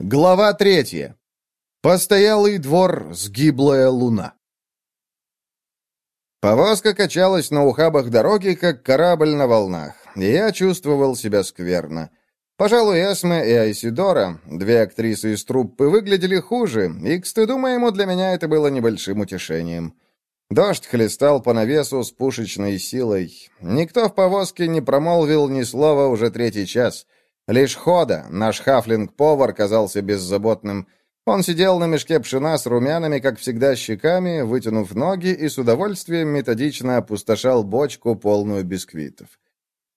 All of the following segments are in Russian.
Глава третья. Постоялый двор «Сгиблая луна». Повозка качалась на ухабах дороги, как корабль на волнах, и я чувствовал себя скверно. Пожалуй, Эсме и Айсидора, две актрисы из труппы, выглядели хуже, и, к стыду моему, для меня это было небольшим утешением. Дождь хлестал по навесу с пушечной силой. Никто в повозке не промолвил ни слова уже третий час — Лишь Хода, наш хафлинг-повар, казался беззаботным. Он сидел на мешке пшена с румяными, как всегда, щеками, вытянув ноги и с удовольствием методично опустошал бочку, полную бисквитов.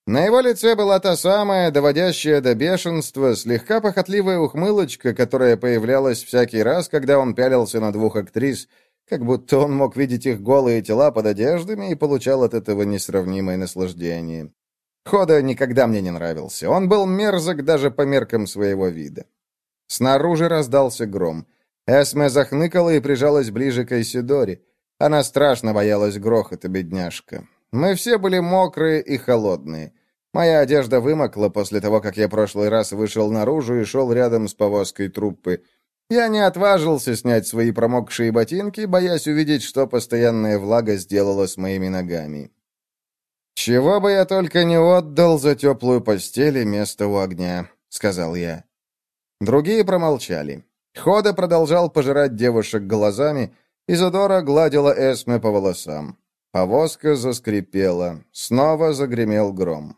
На его лице была та самая, доводящая до бешенства, слегка похотливая ухмылочка, которая появлялась всякий раз, когда он пялился на двух актрис, как будто он мог видеть их голые тела под одеждами и получал от этого несравнимое наслаждение. Хода никогда мне не нравился. Он был мерзок даже по меркам своего вида. Снаружи раздался гром. Эсме захныкала и прижалась ближе к Айсидоре. Она страшно боялась грохота, бедняжка. Мы все были мокрые и холодные. Моя одежда вымокла после того, как я прошлый раз вышел наружу и шел рядом с повозкой труппы. Я не отважился снять свои промокшие ботинки, боясь увидеть, что постоянная влага сделала с моими ногами. «Чего бы я только не отдал за теплую постель и место у огня», — сказал я. Другие промолчали. Хода продолжал пожирать девушек глазами, Изодора гладила Эсме по волосам. Повозка заскрипела. Снова загремел гром.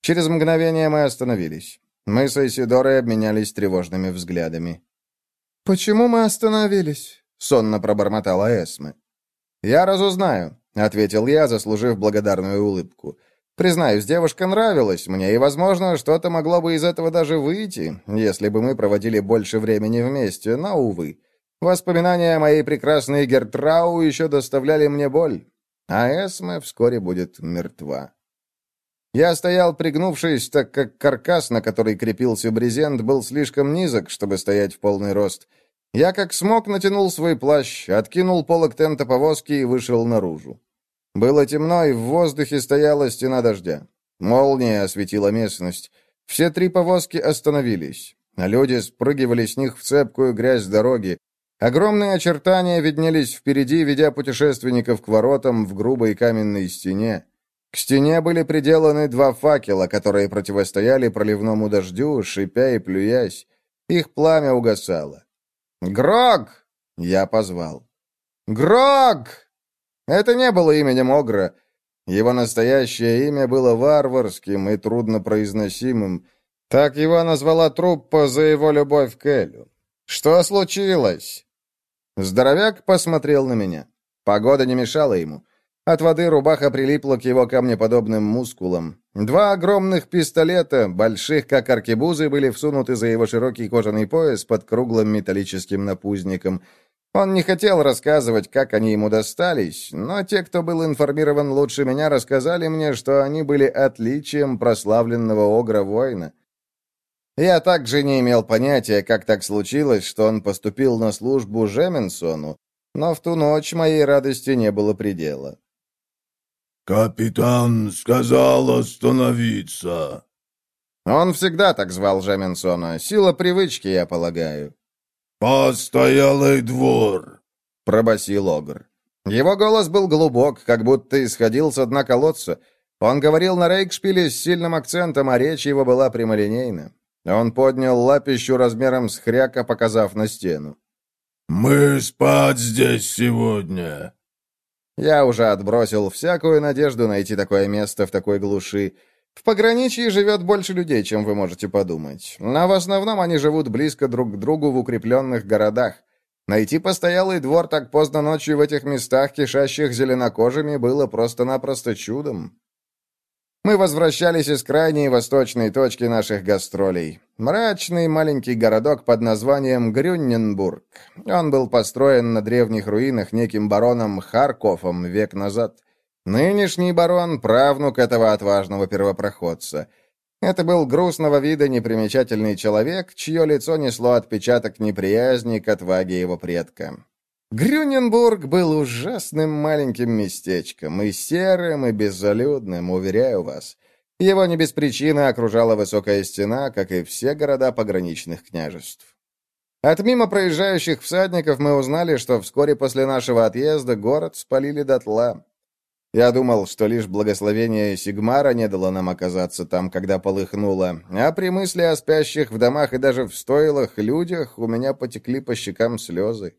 Через мгновение мы остановились. Мы с Исидорой обменялись тревожными взглядами. «Почему мы остановились?» — сонно пробормотала Эсме. «Я разузнаю», — ответил я, заслужив благодарную улыбку. «Признаюсь, девушка нравилась мне, и, возможно, что-то могло бы из этого даже выйти, если бы мы проводили больше времени вместе, но, увы. Воспоминания о моей прекрасной Гертрау еще доставляли мне боль, а Эсме вскоре будет мертва». Я стоял, пригнувшись, так как каркас, на который крепился брезент, был слишком низок, чтобы стоять в полный рост — я как смог натянул свой плащ, откинул полок тента повозки и вышел наружу. Было темно, и в воздухе стояла стена дождя. Молния осветила местность. Все три повозки остановились. Люди спрыгивали с них в цепкую грязь дороги. Огромные очертания виднелись впереди, ведя путешественников к воротам в грубой каменной стене. К стене были приделаны два факела, которые противостояли проливному дождю, шипя и плюясь. Их пламя угасало. «Грог!» — я позвал. «Грог!» Это не было именем Огра. Его настоящее имя было варварским и труднопроизносимым. Так его назвала труппа за его любовь к Элю. «Что случилось?» Здоровяк посмотрел на меня. Погода не мешала ему. От воды рубаха прилипла к его камнеподобным мускулам. Два огромных пистолета, больших как аркебузы, были всунуты за его широкий кожаный пояс под круглым металлическим напузником. Он не хотел рассказывать, как они ему достались, но те, кто был информирован лучше меня, рассказали мне, что они были отличием прославленного Огра-воина. Я также не имел понятия, как так случилось, что он поступил на службу Жеменсону, но в ту ночь моей радости не было предела. «Капитан сказал остановиться». Он всегда так звал Жеминсона. Сила привычки, я полагаю. «Постоялый двор», — пробасил Огр. Его голос был глубок, как будто исходил с дна колодца. Он говорил на рейкшпиле с сильным акцентом, а речь его была прямолинейна. Он поднял лапищу размером с хряка, показав на стену. «Мы спать здесь сегодня. Я уже отбросил всякую надежду найти такое место в такой глуши. В пограничье живет больше людей, чем вы можете подумать. Но в основном они живут близко друг к другу в укрепленных городах. Найти постоялый двор так поздно ночью в этих местах, кишащих зеленокожими, было просто-напросто чудом. Мы возвращались из крайней восточной точки наших гастролей. Мрачный маленький городок под названием Грюнненбург. Он был построен на древних руинах неким бароном Харковом век назад. Нынешний барон — правнук этого отважного первопроходца. Это был грустного вида непримечательный человек, чье лицо несло отпечаток неприязни к отваге его предка. Грюненбург был ужасным маленьким местечком, и серым, и беззалюдным, уверяю вас. Его не без причины окружала высокая стена, как и все города пограничных княжеств. От мимо проезжающих всадников мы узнали, что вскоре после нашего отъезда город спалили дотла. Я думал, что лишь благословение Сигмара не дало нам оказаться там, когда полыхнуло, а при мысли о спящих в домах и даже в стойлах людях у меня потекли по щекам слезы.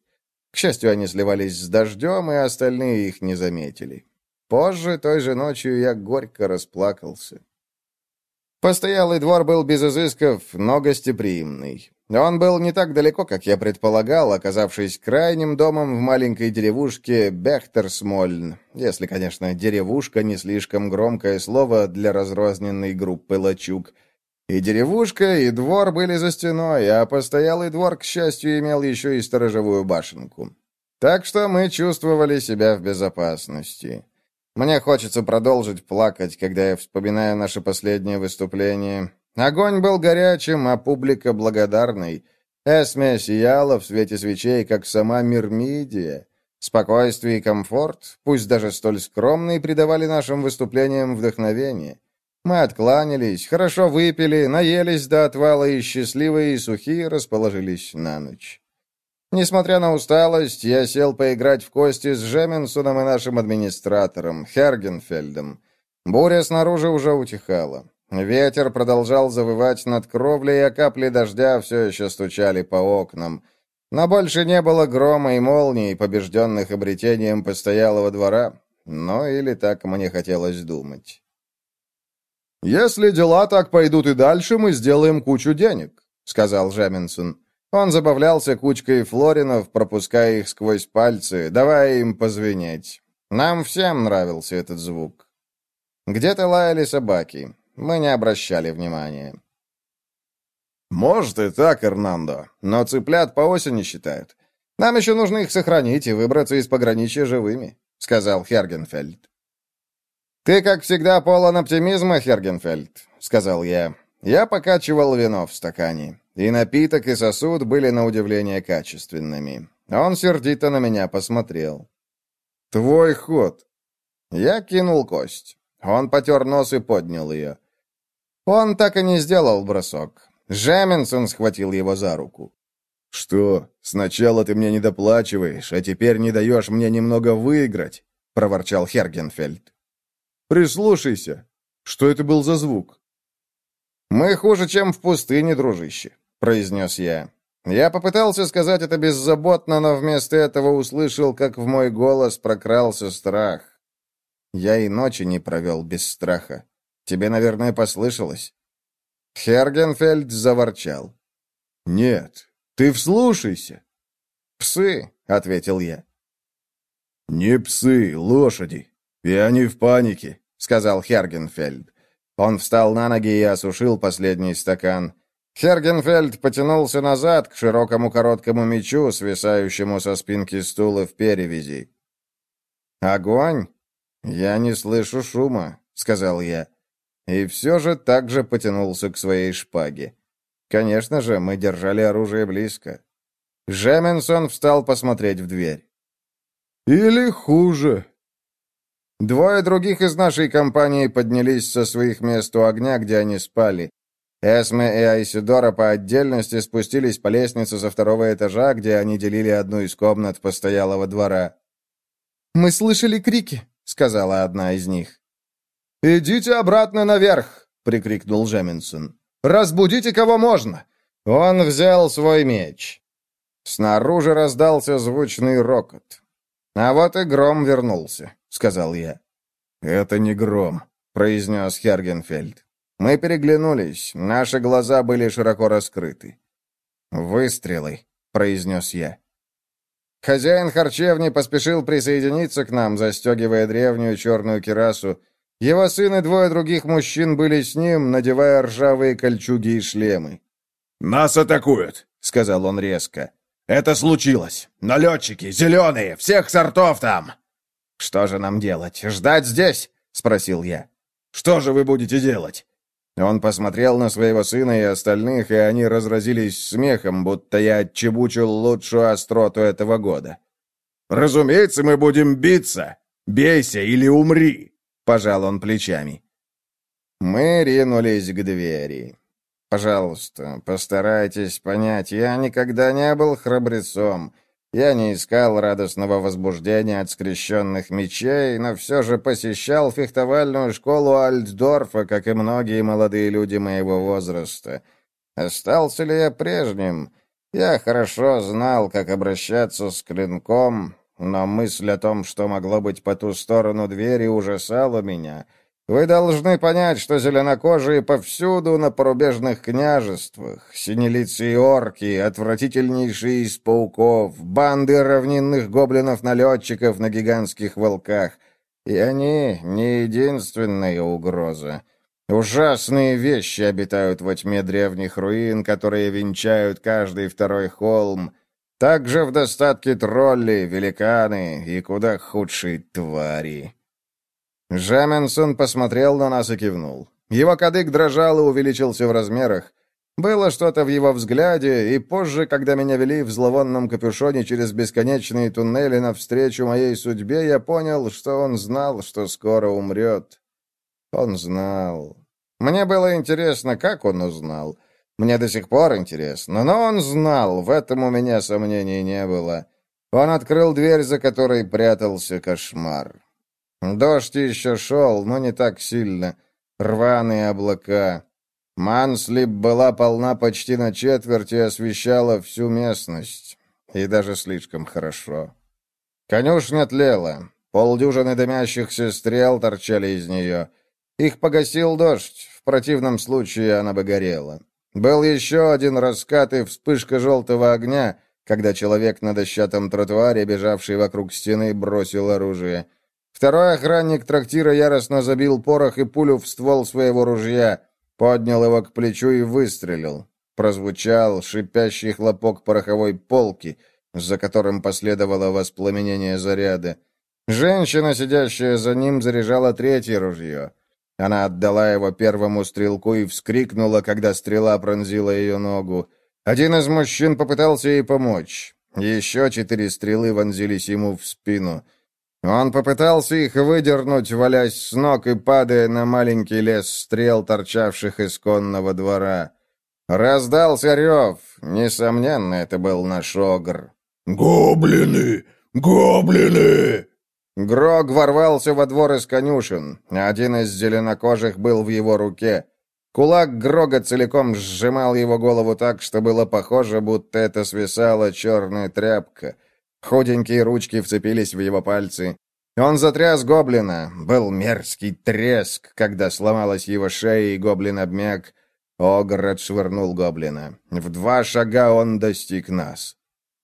К счастью, они сливались с дождем, и остальные их не заметили. Позже, той же ночью, я горько расплакался. Постоялый двор был без изысков, но гостеприимный. Он был не так далеко, как я предполагал, оказавшись крайним домом в маленькой деревушке Бехтерсмольн, если, конечно, деревушка не слишком громкое слово для разрозненной группы лачуг. И деревушка, и двор были за стеной, а постоялый двор, к счастью, имел еще и сторожевую башенку. Так что мы чувствовали себя в безопасности. Мне хочется продолжить плакать, когда я вспоминаю наше последнее выступление. Огонь был горячим, а публика благодарной. Эсме сияла в свете свечей, как сама Мирмидия. Спокойствие и комфорт, пусть даже столь скромные, придавали нашим выступлениям вдохновение. Мы откланялись, хорошо выпили, наелись до отвала и счастливые и сухие расположились на ночь. Несмотря на усталость, я сел поиграть в кости с Жеменсоном и нашим администратором, Хергенфельдом. Буря снаружи уже утихала. Ветер продолжал завывать над кровлей, а капли дождя все еще стучали по окнам. Но больше не было грома и молний, побежденных обретением постоялого двора. Ну, или так мне хотелось думать. «Если дела так пойдут и дальше, мы сделаем кучу денег», — сказал Жеминсон. Он забавлялся кучкой флоринов, пропуская их сквозь пальцы, давая им позвенеть. Нам всем нравился этот звук. Где-то лаяли собаки. Мы не обращали внимания. «Может и так, Эрнандо, но цыплят по осени считают. Нам еще нужно их сохранить и выбраться из пограничья живыми», — сказал Хергенфельд. «Ты, как всегда, полон оптимизма, Хергенфельд», — сказал я. Я покачивал вино в стакане. И напиток, и сосуд были на удивление качественными. Он сердито на меня посмотрел. «Твой ход!» Я кинул кость. Он потер нос и поднял ее. Он так и не сделал бросок. Жеминсон схватил его за руку. «Что, сначала ты мне не доплачиваешь, а теперь не даешь мне немного выиграть?» — проворчал Хергенфельд. «Прислушайся. Что это был за звук?» «Мы хуже, чем в пустыне, дружище произнес я. Я попытался сказать это беззаботно, но вместо этого услышал, как в мой голос прокрался страх. Я и ночи не провел без страха. Тебе, наверное, послышалось. Хергенфельд заворчал. «Нет, ты вслушайся». «Псы», — ответил я. «Не псы, лошади. И они в панике», — сказал Хергенфельд. Он встал на ноги и осушил последний стакан. Хергенфельд потянулся назад к широкому короткому мечу, свисающему со спинки стула в перевязи. «Огонь? Я не слышу шума», — сказал я. И все же также потянулся к своей шпаге. Конечно же, мы держали оружие близко. Жеменсон встал посмотреть в дверь. «Или хуже». Двое других из нашей компании поднялись со своих мест у огня, где они спали. Эсме и Айсидора по отдельности спустились по лестнице со второго этажа, где они делили одну из комнат постоялого двора. «Мы слышали крики», — сказала одна из них. «Идите обратно наверх!» — прикрикнул Жеминсон. «Разбудите кого можно!» Он взял свой меч. Снаружи раздался звучный рокот. «А вот и гром вернулся», — сказал я. «Это не гром», — произнес Хергенфельд. Мы переглянулись, наши глаза были широко раскрыты. «Выстрелы», — произнес я. Хозяин харчевни поспешил присоединиться к нам, застегивая древнюю черную кирасу. Его сын и двое других мужчин были с ним, надевая ржавые кольчуги и шлемы. «Нас атакуют», — сказал он резко. «Это случилось. Налетчики, зеленые, всех сортов там!» «Что же нам делать? Ждать здесь?» — спросил я. «Что же вы будете делать? Он посмотрел на своего сына и остальных, и они разразились смехом, будто я отчебучил лучшую остроту этого года. «Разумеется, мы будем биться! Бейся или умри!» — пожал он плечами. Мы ринулись к двери. Пожалуйста, постарайтесь понять, я никогда не был храбрецом. Я не искал радостного возбуждения от скрещенных мечей, но все же посещал фехтовальную школу Альтдорфа, как и многие молодые люди моего возраста. Остался ли я прежним? Я хорошо знал, как обращаться с клинком, но мысль о том, что могло быть по ту сторону двери, ужасала меня — вы должны понять, что зеленокожие повсюду на порубежных княжествах, синелицые орки, отвратительнейшие из пауков, банды равнинных гоблинов-налетчиков на гигантских волках. И они не единственная угроза. Ужасные вещи обитают во тьме древних руин, которые венчают каждый второй холм. Также в достатке тролли, великаны и куда худшие твари. Жаменсон посмотрел на нас и кивнул. Его кадык дрожал и увеличился в размерах. Было что-то в его взгляде, и позже, когда меня вели в зловонном капюшоне через бесконечные туннели навстречу моей судьбе, я понял, что он знал, что скоро умрет. Он знал. Мне было интересно, как он узнал. Мне до сих пор интересно, но он знал, в этом у меня сомнений не было. Он открыл дверь, за которой прятался кошмар. Дождь еще шел, но не так сильно. Рваные облака. Манслип была полна почти на четверть и освещала всю местность. И даже слишком хорошо. Конюшня тлела. Полдюжины дымящихся стрел торчали из нее. Их погасил дождь, в противном случае она бы горела. Был еще один раскат и вспышка желтого огня, когда человек на дощатом тротуаре, бежавший вокруг стены, бросил оружие. Второй охранник трактира яростно забил порох и пулю в ствол своего ружья, поднял его к плечу и выстрелил. Прозвучал шипящий хлопок пороховой полки, за которым последовало воспламенение заряда. Женщина, сидящая за ним, заряжала третье ружье. Она отдала его первому стрелку и вскрикнула, когда стрела пронзила ее ногу. Один из мужчин попытался ей помочь. Еще четыре стрелы вонзились ему в спину. Он попытался их выдернуть, валясь с ног и падая на маленький лес стрел, торчавших из конного двора. Раздался рев. Несомненно, это был наш огр. «Гоблины! Гоблины!» Грог ворвался во двор из конюшен. Один из зеленокожих был в его руке. Кулак Грога целиком сжимал его голову так, что было похоже, будто это свисала черная тряпка. Худенькие ручки вцепились в его пальцы. Он затряс гоблина. Был мерзкий треск, когда сломалась его шея, и гоблин обмяк. Огр отшвырнул гоблина. В два шага он достиг нас.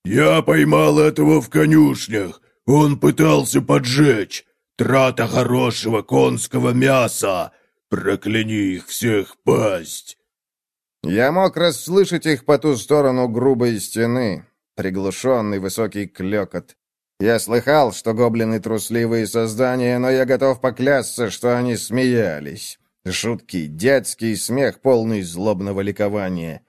«Я поймал этого в конюшнях. Он пытался поджечь. Трата хорошего конского мяса. Прокляни их всех пасть!» Я мог расслышать их по ту сторону грубой стены приглушенный высокий клекот. Я слыхал, что гоблины трусливые создания, но я готов поклясться, что они смеялись. Жуткий детский смех, полный злобного ликования.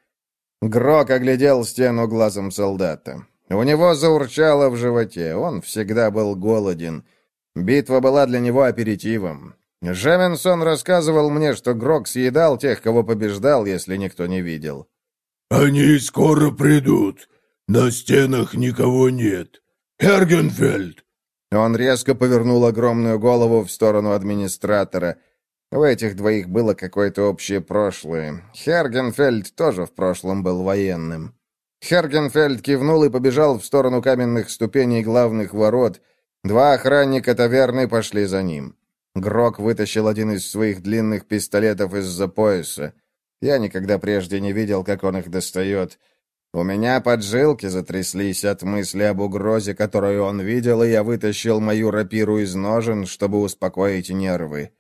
Грок оглядел стену глазом солдата. У него заурчало в животе, он всегда был голоден. Битва была для него аперитивом. Жеменсон рассказывал мне, что Грок съедал тех, кого побеждал, если никто не видел. «Они скоро придут. «На стенах никого нет. Хергенфельд!» Он резко повернул огромную голову в сторону администратора. У этих двоих было какое-то общее прошлое. Хергенфельд тоже в прошлом был военным. Хергенфельд кивнул и побежал в сторону каменных ступеней главных ворот. Два охранника таверны пошли за ним. Грок вытащил один из своих длинных пистолетов из-за пояса. Я никогда прежде не видел, как он их достает. У меня поджилки затряслись от мысли об угрозе, которую он видел, и я вытащил мою рапиру из ножен, чтобы успокоить нервы.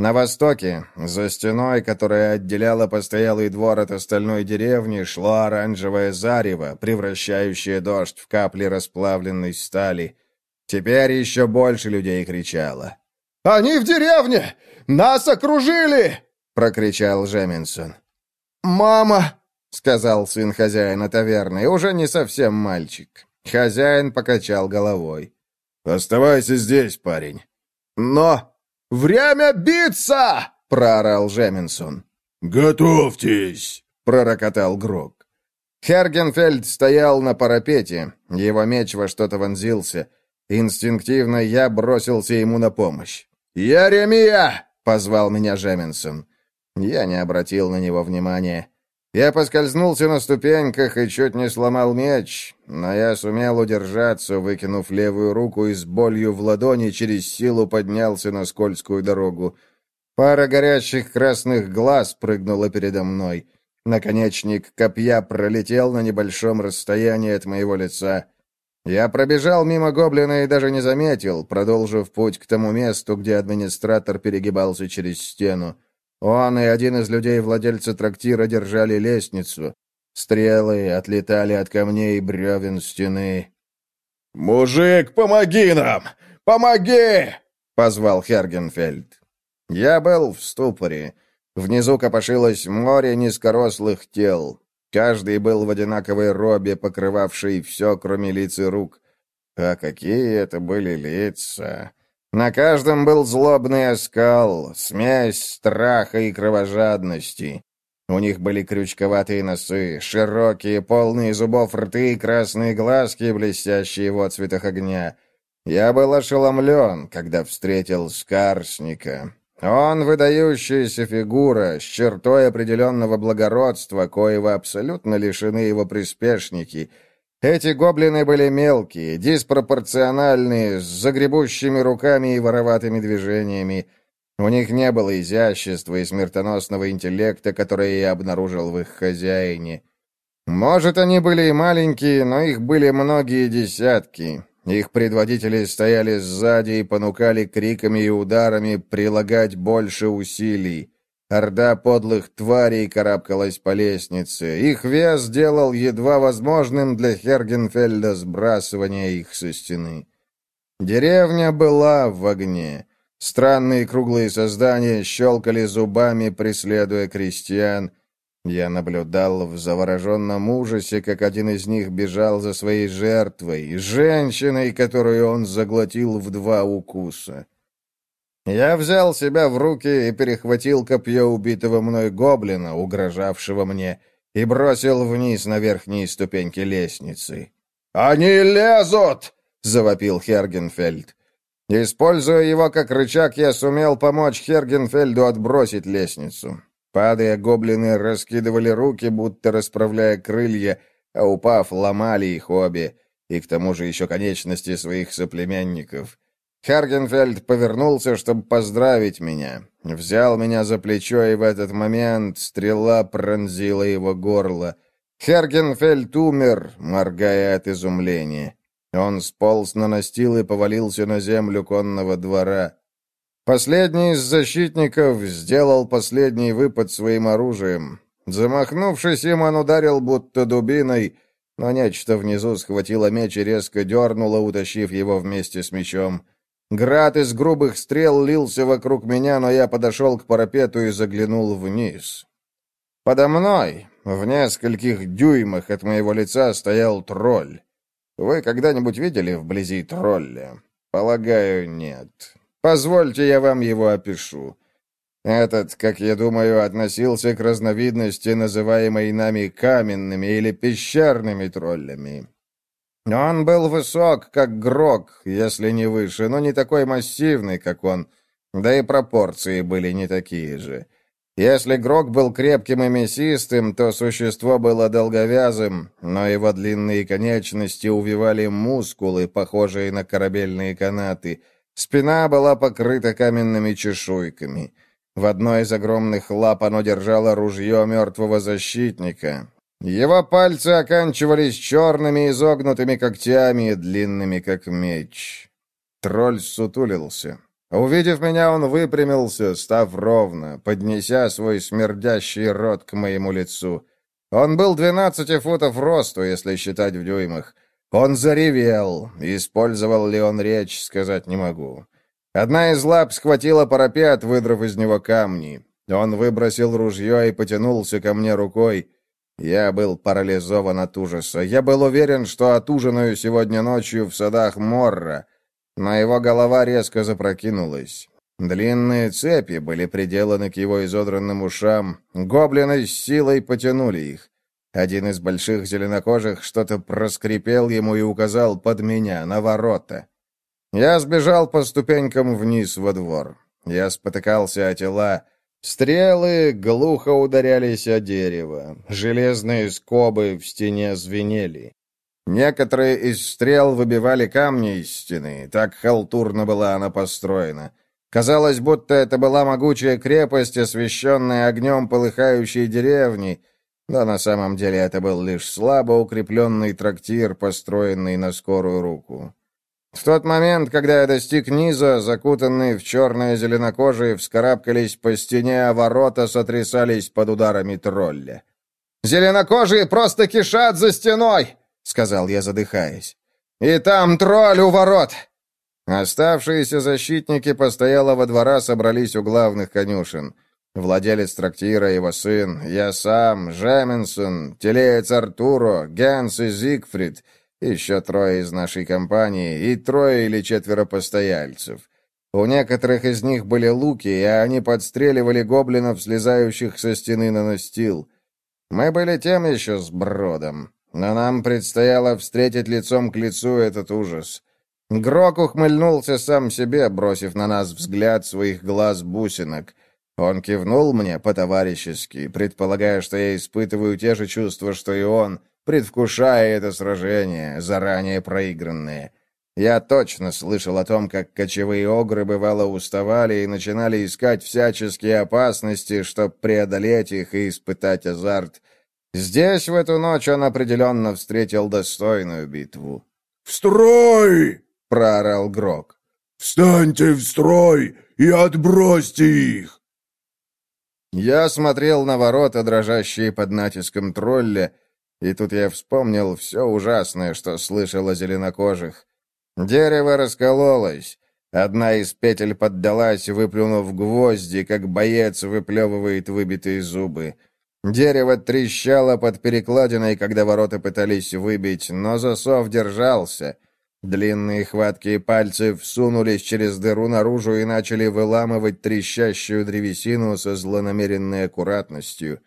На востоке, за стеной, которая отделяла постоялый двор от остальной деревни, шло оранжевое зарево, превращающее дождь в капли расплавленной стали. Теперь еще больше людей кричало. «Они в деревне! Нас окружили!» — прокричал Жеминсон. «Мама!» — сказал сын хозяина таверны, уже не совсем мальчик. Хозяин покачал головой. «Оставайся здесь, парень». «Но время биться!» — проорал Жеминсон. «Готовьтесь!» — пророкотал Грок. Хергенфельд стоял на парапете, его меч во что-то вонзился. Инстинктивно я бросился ему на помощь. «Яремия!» — позвал меня Жеминсон. Я не обратил на него внимания. Я поскользнулся на ступеньках и чуть не сломал меч, но я сумел удержаться, выкинув левую руку и с болью в ладони через силу поднялся на скользкую дорогу. Пара горящих красных глаз прыгнула передо мной. Наконечник копья пролетел на небольшом расстоянии от моего лица. Я пробежал мимо гоблина и даже не заметил, продолжив путь к тому месту, где администратор перегибался через стену. Он и один из людей-владельца трактира держали лестницу. Стрелы отлетали от камней и бревен стены. «Мужик, помоги нам! Помоги!» — позвал Хергенфельд. Я был в ступоре. Внизу копошилось море низкорослых тел. Каждый был в одинаковой робе, покрывавшей все, кроме лиц и рук. А какие это были лица! На каждом был злобный оскал, смесь страха и кровожадности. У них были крючковатые носы, широкие, полные зубов рты и красные глазки, блестящие в отцветах огня. Я был ошеломлен, когда встретил Скарсника. Он выдающаяся фигура, с чертой определенного благородства, коего абсолютно лишены его приспешники — эти гоблины были мелкие, диспропорциональные, с загребущими руками и вороватыми движениями. У них не было изящества и смертоносного интеллекта, который я обнаружил в их хозяине. Может, они были и маленькие, но их были многие десятки. Их предводители стояли сзади и понукали криками и ударами прилагать больше усилий. Орда подлых тварей карабкалась по лестнице. Их вес делал едва возможным для Хергенфельда сбрасывание их со стены. Деревня была в огне. Странные круглые создания щелкали зубами, преследуя крестьян. Я наблюдал в завороженном ужасе, как один из них бежал за своей жертвой, женщиной, которую он заглотил в два укуса. Я взял себя в руки и перехватил копье убитого мной гоблина, угрожавшего мне, и бросил вниз на верхние ступеньки лестницы. «Они лезут!» — завопил Хергенфельд. Используя его как рычаг, я сумел помочь Хергенфельду отбросить лестницу. Падая, гоблины раскидывали руки, будто расправляя крылья, а упав, ломали их обе, и к тому же еще конечности своих соплеменников. Хергенфельд повернулся, чтобы поздравить меня. Взял меня за плечо, и в этот момент стрела пронзила его горло. Хергенфельд умер, моргая от изумления. Он сполз на настил и повалился на землю конного двора. Последний из защитников сделал последний выпад своим оружием. Замахнувшись им, он ударил будто дубиной, но нечто внизу схватило меч и резко дернуло, утащив его вместе с мечом. Град из грубых стрел лился вокруг меня, но я подошел к парапету и заглянул вниз. Подо мной, в нескольких дюймах от моего лица, стоял тролль. Вы когда-нибудь видели вблизи тролля? Полагаю, нет. Позвольте, я вам его опишу. Этот, как я думаю, относился к разновидности, называемой нами каменными или пещерными троллями. Он был высок, как Грок, если не выше, но не такой массивный, как он, да и пропорции были не такие же. Если Грок был крепким и мясистым, то существо было долговязым, но его длинные конечности увивали мускулы, похожие на корабельные канаты. Спина была покрыта каменными чешуйками. В одной из огромных лап оно держало ружье мертвого защитника. Его пальцы оканчивались черными изогнутыми когтями, длинными как меч. Тролль сутулился. Увидев меня, он выпрямился, став ровно, поднеся свой смердящий рот к моему лицу. Он был двенадцати футов росту, если считать в дюймах. Он заревел. Использовал ли он речь, сказать не могу. Одна из лап схватила парапет, выдрав из него камни. Он выбросил ружье и потянулся ко мне рукой. Я был парализован от ужаса. Я был уверен, что отужинаю сегодня ночью в садах Морра, но его голова резко запрокинулась. Длинные цепи были приделаны к его изодранным ушам, гоблины с силой потянули их. Один из больших зеленокожих что-то проскрипел ему и указал под меня, на ворота. Я сбежал по ступенькам вниз во двор. Я спотыкался о тела. Стрелы глухо ударялись о дерево. Железные скобы в стене звенели. Некоторые из стрел выбивали камни из стены, так халтурно была она построена. Казалось, будто это была могучая крепость, освещенная огнем полыхающей деревни, но на самом деле это был лишь слабо укрепленный трактир, построенный на скорую руку. В тот момент, когда я достиг низа, закутанные в черное зеленокожие вскарабкались по стене, а ворота сотрясались под ударами тролля. «Зеленокожие просто кишат за стеной!» — сказал я, задыхаясь. «И там тролль у ворот!» Оставшиеся защитники постоялого двора собрались у главных конюшен — Владелец трактира, его сын, я сам, Жеменсон, телеец Артуро, Генс и Зигфрид, еще трое из нашей компании и трое или четверо постояльцев. У некоторых из них были луки, и они подстреливали гоблинов, слезающих со стены на настил. Мы были тем еще сбродом, но нам предстояло встретить лицом к лицу этот ужас. Грок ухмыльнулся сам себе, бросив на нас взгляд своих глаз бусинок — он кивнул мне по-товарищески, предполагая, что я испытываю те же чувства, что и он, предвкушая это сражение, заранее проигранное. Я точно слышал о том, как кочевые огры бывало уставали и начинали искать всяческие опасности, чтобы преодолеть их и испытать азарт. Здесь в эту ночь он определенно встретил достойную битву. «В строй!» — проорал Грок. «Встаньте в строй и отбросьте их!» Я смотрел на ворота, дрожащие под натиском тролля, и тут я вспомнил все ужасное, что слышал о зеленокожих. Дерево раскололось. Одна из петель поддалась, выплюнув гвозди, как боец выплевывает выбитые зубы. Дерево трещало под перекладиной, когда ворота пытались выбить, но засов держался — Длинные хваткие пальцы всунулись через дыру наружу и начали выламывать трещащую древесину со злонамеренной аккуратностью.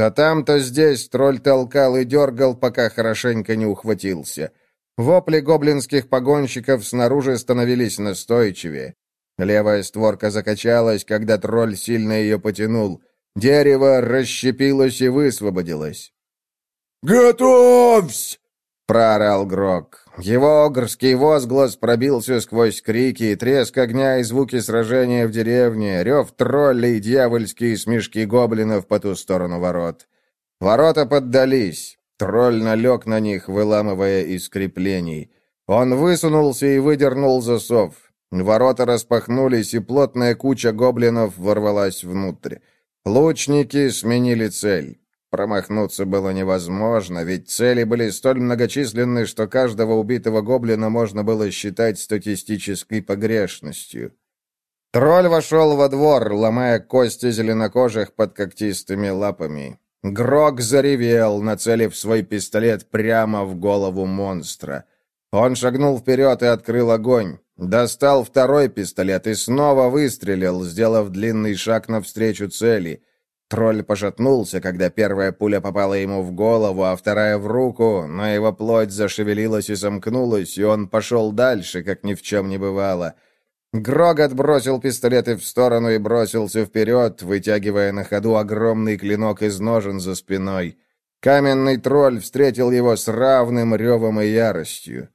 То там, то здесь тролль толкал и дергал, пока хорошенько не ухватился. Вопли гоблинских погонщиков снаружи становились настойчивее. Левая створка закачалась, когда тролль сильно ее потянул. Дерево расщепилось и высвободилось. «Готовься!» — проорал Грок. Его огрский возглас пробился сквозь крики, треск огня и звуки сражения в деревне, рев троллей и дьявольские смешки гоблинов по ту сторону ворот. Ворота поддались. Тролль налег на них, выламывая из креплений. Он высунулся и выдернул засов. Ворота распахнулись, и плотная куча гоблинов ворвалась внутрь. Лучники сменили цель. Промахнуться было невозможно, ведь цели были столь многочисленны, что каждого убитого гоблина можно было считать статистической погрешностью. Тролль вошел во двор, ломая кости зеленокожих под когтистыми лапами. Грок заревел, нацелив свой пистолет прямо в голову монстра. Он шагнул вперед и открыл огонь. Достал второй пистолет и снова выстрелил, сделав длинный шаг навстречу цели — Тролль пошатнулся, когда первая пуля попала ему в голову, а вторая в руку, но его плоть зашевелилась и замкнулась, и он пошел дальше, как ни в чем не бывало. Грог отбросил пистолеты в сторону и бросился вперед, вытягивая на ходу огромный клинок из ножен за спиной. Каменный тролль встретил его с равным ревом и яростью.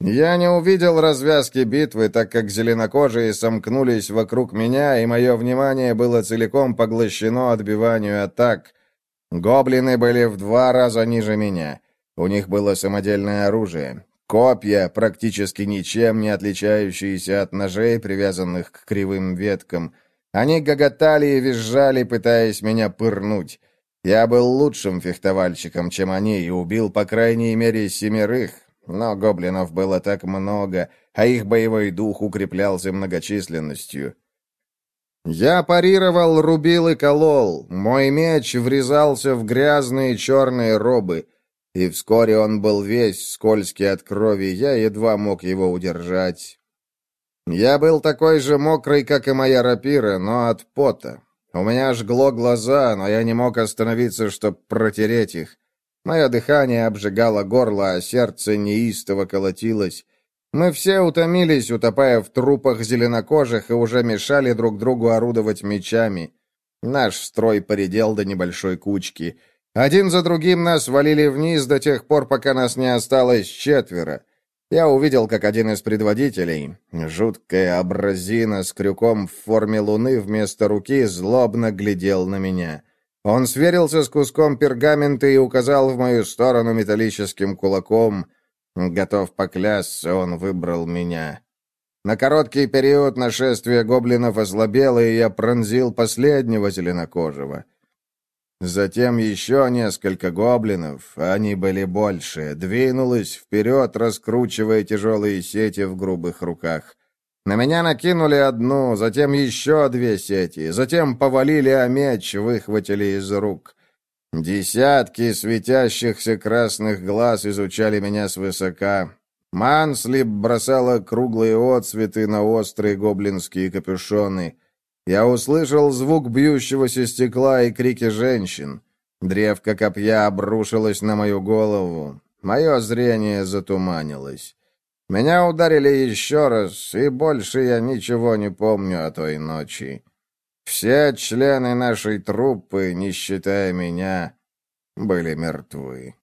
Я не увидел развязки битвы, так как зеленокожие сомкнулись вокруг меня, и мое внимание было целиком поглощено отбиванию атак. Гоблины были в два раза ниже меня. У них было самодельное оружие. Копья, практически ничем не отличающиеся от ножей, привязанных к кривым веткам. Они гоготали и визжали, пытаясь меня пырнуть. Я был лучшим фехтовальщиком, чем они, и убил по крайней мере семерых, но гоблинов было так много, а их боевой дух укреплялся многочисленностью. Я парировал, рубил и колол. Мой меч врезался в грязные черные робы, и вскоре он был весь скользкий от крови, я едва мог его удержать. Я был такой же мокрый, как и моя рапира, но от пота. У меня жгло глаза, но я не мог остановиться, чтобы протереть их. Мое дыхание обжигало горло, а сердце неистово колотилось. Мы все утомились, утопая в трупах зеленокожих, и уже мешали друг другу орудовать мечами. Наш строй поредел до небольшой кучки. Один за другим нас валили вниз до тех пор, пока нас не осталось четверо. Я увидел, как один из предводителей, жуткая абразина с крюком в форме луны вместо руки, злобно глядел на меня. Он сверился с куском пергамента и указал в мою сторону металлическим кулаком. Готов поклясться, он выбрал меня. На короткий период нашествие гоблинов ослабело, и я пронзил последнего зеленокожего. Затем еще несколько гоблинов, они были больше, двинулось вперед, раскручивая тяжелые сети в грубых руках. На меня накинули одну, затем еще две сети, затем повалили, а меч выхватили из рук. Десятки светящихся красных глаз изучали меня свысока. Манслип бросала круглые отцветы на острые гоблинские капюшоны. Я услышал звук бьющегося стекла и крики женщин. Древко копья обрушилось на мою голову. Мое зрение затуманилось. Меня ударили еще раз, и больше я ничего не помню о той ночи. Все члены нашей труппы, не считая меня, были мертвы.